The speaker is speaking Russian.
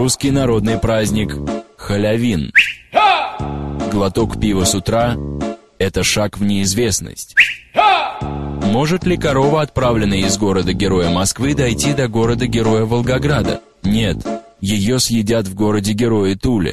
Русский народный праздник – халявин. Глоток пива с утра – это шаг в неизвестность. Может ли корова, отправленная из города-героя Москвы, дойти до города-героя Волгограда? Нет, ее съедят в городе-герое Туле.